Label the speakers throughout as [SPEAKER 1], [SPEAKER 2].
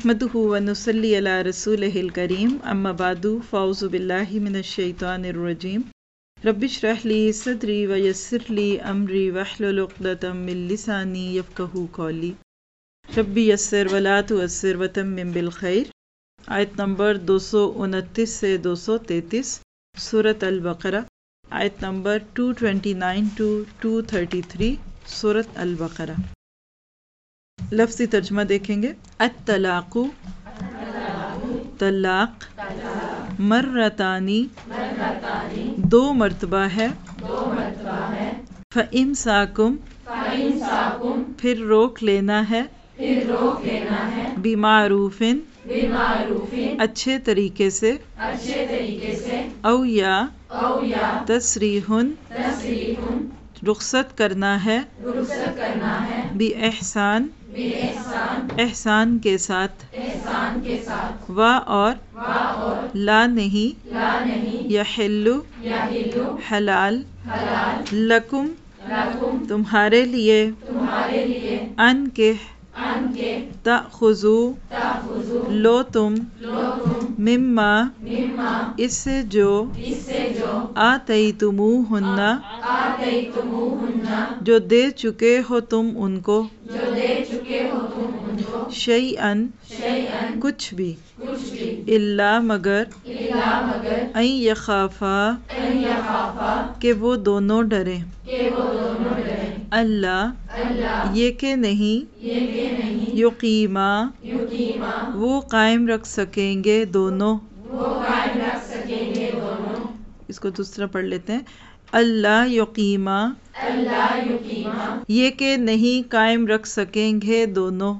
[SPEAKER 1] نحمده ونصلي على رسوله الكريم، أما بعد فأعوذ بالله من الشيطان الرجيم. رب اشرح لي صدري ويسر لي أمري واحلل عقدة من لساني يفقهوا قولي. ربي يسر ولا تؤثر وتمم بالخير. آیت نمبر 229 سے 233 سورة البقرہ. آیت نمبر 229 ٹو 233 سورة البقرہ. لفظی ترجمہ دیکھیں گے۔ الطلاق طلاق، مرتانی، دو مرتبہ ہے۔ فَإِمْسَاكُمْ پھر روک لینا ہے۔ بیمعروفن اچھے طریقے سے۔ او یا تصریحن رخصت کرنا ہے۔ بھی احسان احسان کے ساتھ و اور لا نہیں یا حلال لکم تمہارے لیے ان کے تخذو لو تم مما اس سے جو آتی تمو ہننا جو دے چکے ہو تم ان کو شعی ان کچھ بھی اللہ مگر این یخافا کہ وہ دونوں ڈرے اللہ یہ کہ نہیں یقیمہ وہ قائم رکھ سکیں گے دونوں۔ اس کو دوسرا پڑھ لیتے ہیں۔ اللہ یقیمہ یہ کہ نہیں قائم رکھ سکیں گے دونوں۔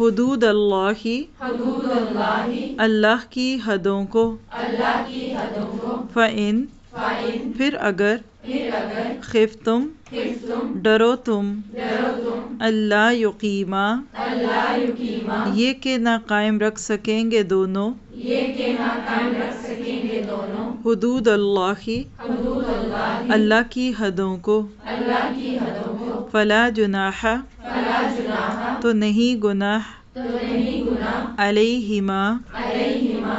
[SPEAKER 1] حدود اللہ اللہ کی حدوں کو۔ فَإِن پھر اگر خف تم ڈرو تم اللہ یقیمہ یہ کہ نہ قائم رکھ سکیں گے دونوں۔ حدود اللہ اللہ کی۔ حدوں کو۔ فلا جناح۔ تو نہیں گناہ۔ علیہما۔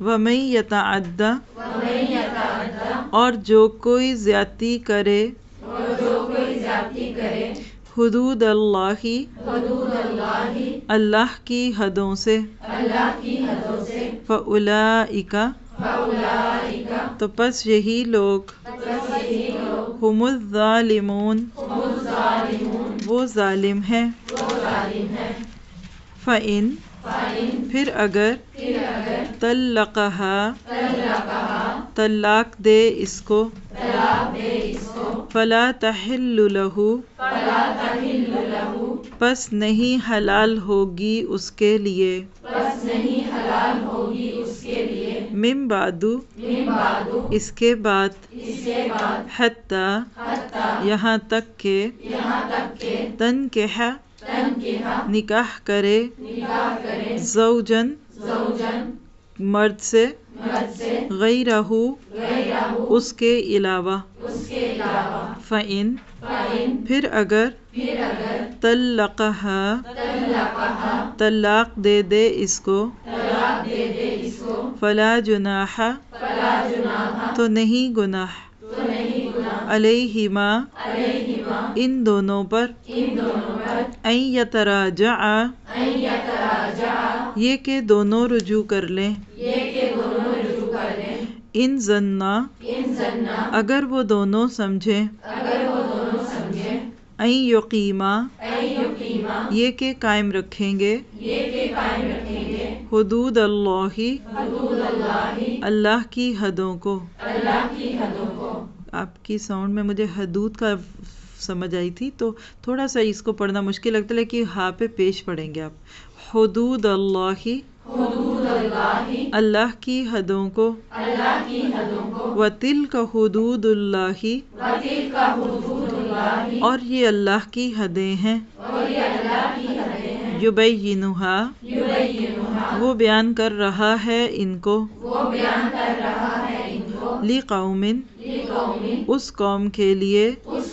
[SPEAKER 1] وَمَن يَتَعَدَّ اور جو کوئی زیادتی کرے حدود اللہ اللہ کی حدوں سے فَأُولَئِكَ تو پس یہی لوگ ہم الظالمون وہ ظالم ہیں فَإِن پھر اگر طلقہا، طلاق دے اس کو، فلا تحل لہو، پس نہیں حلال ہوگی اس کے لیے۔ من بعدو اس کے بعد، حتی، یہاں تک کہ تنکح نکاح کرے زوجن مرد سے غیرہ اس کے علاوہ فَإِن پھر اگر طلقہا طلاق دے دے اس کو فلا جناح تو نہیں گناہ علیہما ان دونوں پر این یتراجع یہ کہ دونوں رجوع کر لیں۔ ان زنا اگر وہ دونوں سمجھیں این یقیمہ یہ کہ قائم رکھیں گے۔ حدود اللہ اللہ کی حدوں کو۔ آپ کی ساؤنڈ میں مجھے حدود کا سمجھ آئی تھی تو تھوڑا سا اس کو پڑھنا مشکل لگتا ہے لیکن ہاں پہ پیش پڑھیں گے آپ۔ حدود اللہ اللہ کی حدوں کو وطل کا حدود اللہ۔ اور یہ اللہ کی حدیں ہیں۔ یبینہا وہ بیان کر رہا ہے ان کو۔ لی قوم اس قوم کے لیے۔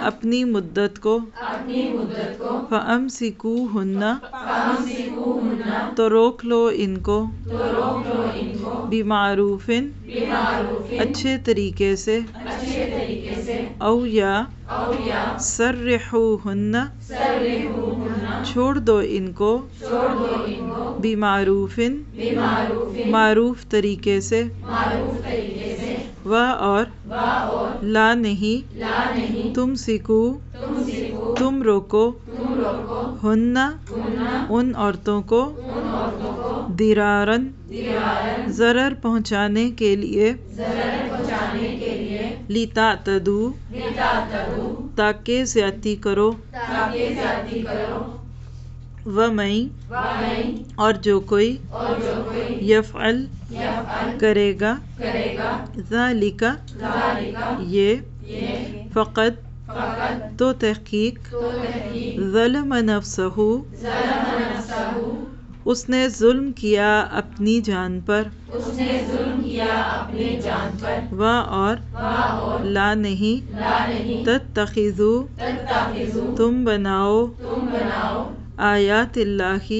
[SPEAKER 1] اپنی مدت کو۔ فَأَمْسِكُوهُنَّ تو روک لو ان کو۔ بمعروف۔ اچھے طریقے سے۔ او یا۔ سرحوہن چھوڑ دو ان کو۔ بمعروف۔ معروف طریقے سے۔ و اور لا نہیں. تم سکو تم روکو. ہن ان عورتوں کو درارن ضرر پہنچانے کے لیے لیتا تدو تاکہ زیادتی کرو. و میں اور جو کوئی یفعل کرے گا ذالک یہ فقط تو تحقیق ظلم نفسہ اس نے ظلم کیا اپنی جان پر و اور لا نہیں تتخذو تم بناؤ آیات اللہ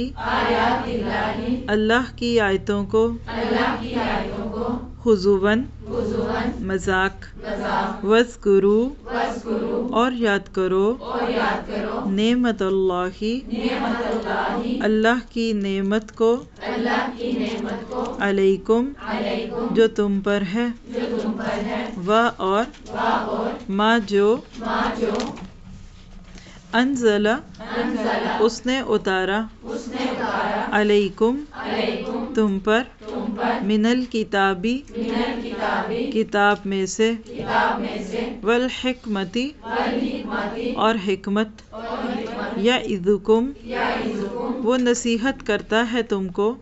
[SPEAKER 1] اللہ کی آیتوں کو حضوباً مذاق وذکرو اور یاد کرو نعمت اللہ اللہ کی نعمت کو علیکم جو تم پر ہے و اور ما جو انزل اس نے اتارا علیکم تم پر من الکتابی کتاب میں سے والحکمتی اور حکمت یا اذکم وہ نصیحت کرتا ہے تم کو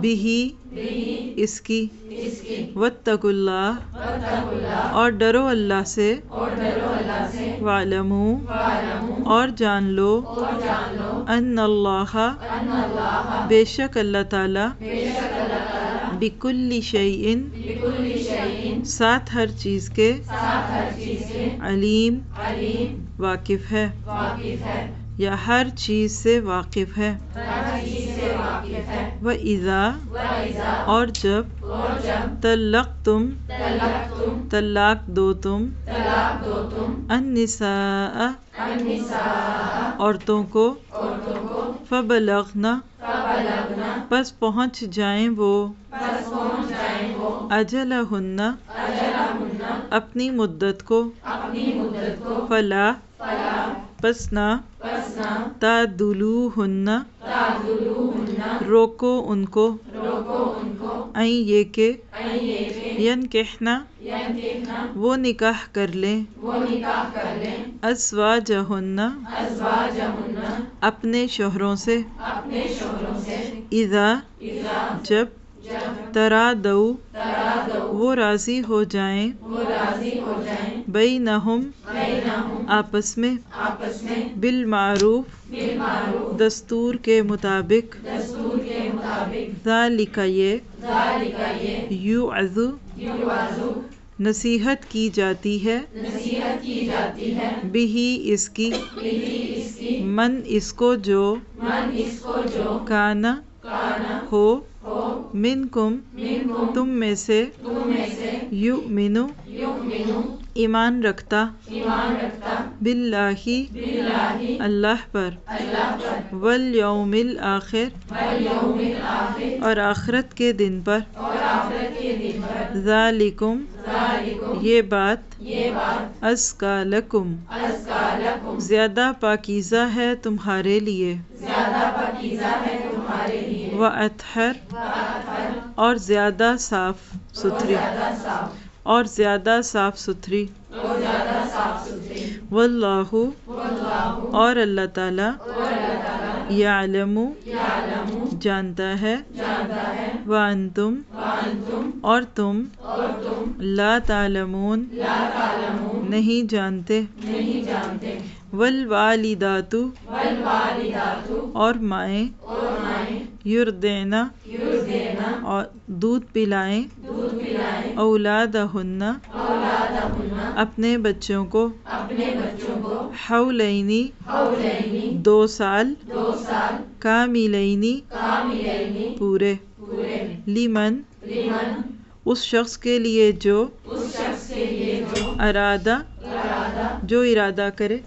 [SPEAKER 1] بھی اس کی واتقوا اللہ اور ڈرو اللہ سے وَعْلَمُوا اور جان لو ان اللہ بے شک اللہ تعالی بکل شیئن ساتھ ہر چیز کے علیم واقف ہے یا ہر چیز سے واقف ہے وہ اذا اور جب طلق تم طلاق دو تم النساء عورتوں کو فبلغنا پس پہنچ جائیں وہ اجلہن اپنی مدت کو فلا پس نہ تعدلوہن روکو ان کو۔ این یہ کہ ین کہنا، وہ نکاح کر لیں۔ ازواجہن، اپنے شوہروں سے۔ اذا، جب، ترادو، وہ راضی ہو جائیں۔ بینہم آپس میں بالمعروف دستور کے مطابق ذالک یہ یوعظ نصیحت کی جاتی ہے بھی اس کی من اس کو جو کانا ہو منکم تم میں سے یؤمنو ایمان رکھتا باللہ اللہ پر والیوم الآخر اور آخرت کے دن پر ذالکم یہ بات ازکا لکم زیادہ پاکیزہ ہے تمہارے لیے و اطہر اور زیادہ صاف ستھری اور زیادہ صاف ستھری۔ واللہ اور اللہ تعالی یعلم، جانتا ہے وانتم اور تم لا تعلمون، نہیں جانتے۔ والوالدات اور مائیں یردینا اور دودھ پلائیں اولادہن اپنے بچوں کو حولینی دو سال کاملینی پورے لیمن اس شخص کے لیے جو ارادہ جو ارادہ کرے۔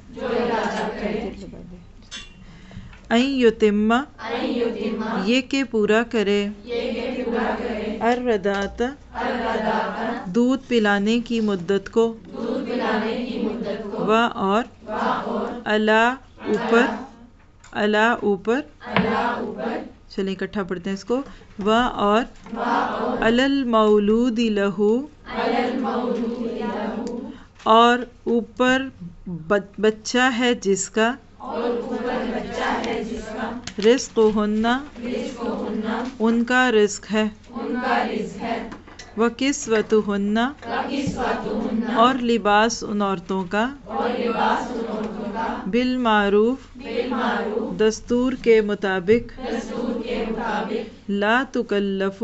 [SPEAKER 1] این یتمہ یہ کہ پورا کرے۔ الردات دودھ پلانے کی مدت کو۔ و اور۔ اللہ اوپر۔ اللہ اوپر۔ چلیں اکٹھا پڑھتے ہیں اس کو۔ و اور۔ المولود لہو۔ اور اوپر بچہ ہے جس کا۔ رزق ہننا ان کا رزق ہے۔ وہ کس وط ہننا اور لباس ان عورتوں کا۔ بالمعروف دستور کے مطابق۔ لا تکلف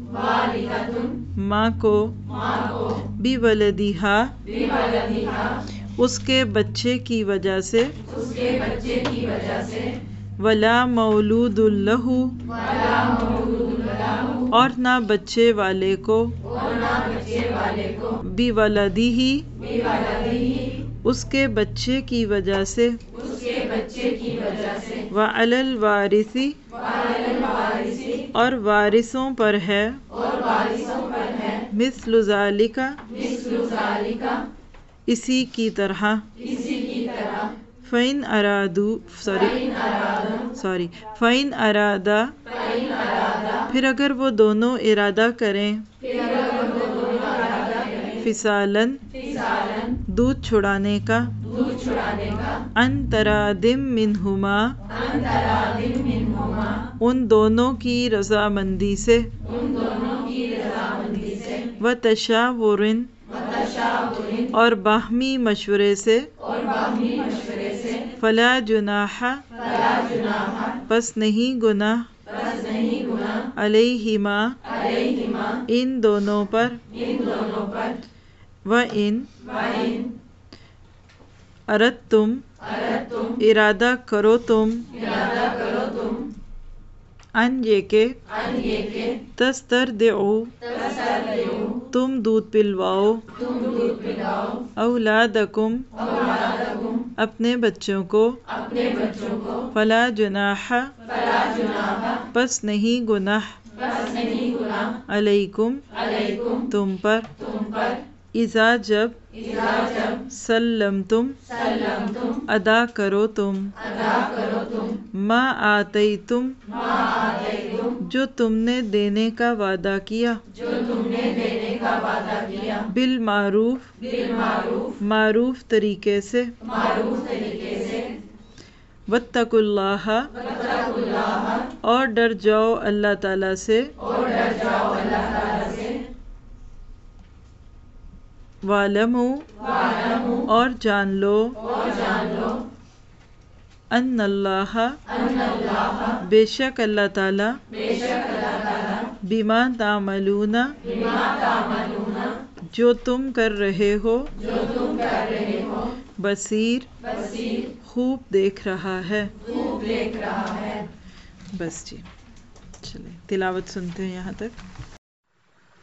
[SPEAKER 1] ماں کو بھی ولدیہا اس کے بچے کی وجہ سے ولا مولود اللہ اور نہ بچے والے کو بھی ولدی ہی اس کے بچے کی وجہ سے وعلی الوارثی اور وارثوں پر ہے۔ مثل ذالک۔ اسی کی طرح۔ فین ارادو سوری۔ سوری۔ فین ارادہ پھر اگر وہ دونوں ارادہ کریں۔ فسالن دودھ چھڑانے کا ان ترادم منہما ان دونوں کی رضامندی سے و تشاورن اور باہمی مشورے سے فلا جناح پس نہیں گناہ علیہما ان دونوں پر و ان ارد تم ارادہ کرو تم ان یہ کہ تستر دعو تم دودھ پلواؤ اولادکم اپنے بچوں کو فلا جناح پس نہیں گناہ علیکم تم پر اذا جب سلم تم۔ ادا کرو تم۔ ما آتی تم جو تم نے دینے کا وعدہ کیا۔ بالمعروف معروف طریقے سے۔ واتقوا اللہ اور ڈر جاؤ اللہ تعالی سے۔ وَاعْلَمُوا اور جان لو ان اللہ بے شک اللہ تعالی بیما تعملون جو تم کر رہے ہو بصیر خوب دیکھ رہا ہے بس جی چلیں تلاوت سنتے ہیں یہاں تک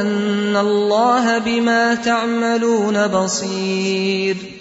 [SPEAKER 2] أن الله بما تعملون بصير.